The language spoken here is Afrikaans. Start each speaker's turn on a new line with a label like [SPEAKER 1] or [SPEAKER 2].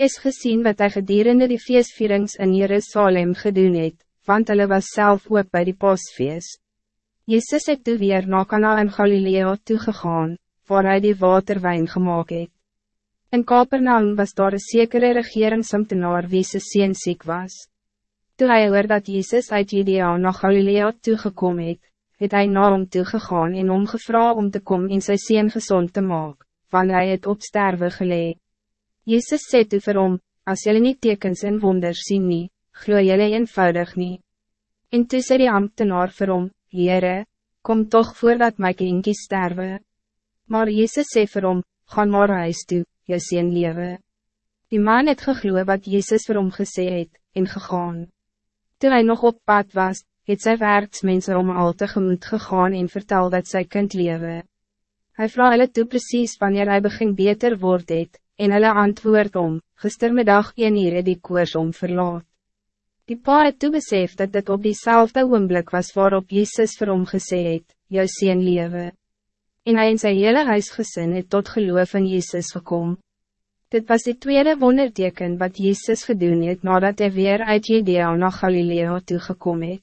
[SPEAKER 1] is gezien wat hij gedurende die feestvierings in Jerusalem gedoen het, want hulle was zelf ook bij die paasfeest. Jezus het toe weer na Kana in Galilea toegegaan, waar hij die waterwijn gemaakt het. In Kapernaum was daar een zekere regeringsamtenaar wie sy sien ziek was. Toen hij hoor dat Jezus uit Judea naar Galilea toegekomen het, het hy na hom toegegaan en hom gevra om te komen in sy sien gezond te maken, want hij het op sterwe gelee. Jezus sê toe vir hom, as jylle nie tekens en wonders sien nie, glo jylle eenvoudig nie. En toe sê die ambtenaar vir hom, Heere, kom toch voordat my kindje sterwe. Maar Jezus sê vir hom, gaan maar huis toe, jy sien lewe. Die man het gegloe wat Jezus vir hom gesê het, en gegaan. Toen hij nog op pad was, het sy werksmense om al tegemoet gegaan en vertel dat sy kind lewe. Hij vraag hulle toe precies wanneer hij begin beter word het, en hulle antwoord om, gistermiddag een uur die koers om verlaat. Die pa het toe besef dat dit op diezelfde oomblik was waarop Jezus vir hom gesê het, jou sien lewe. En hy en sy hele huisgesin het tot geloof in Jezus gekom. Dit was die tweede wonderteken wat Jezus gedoen het nadat hij weer uit Judea na Galilea toegekom het.